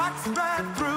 Shots spread through.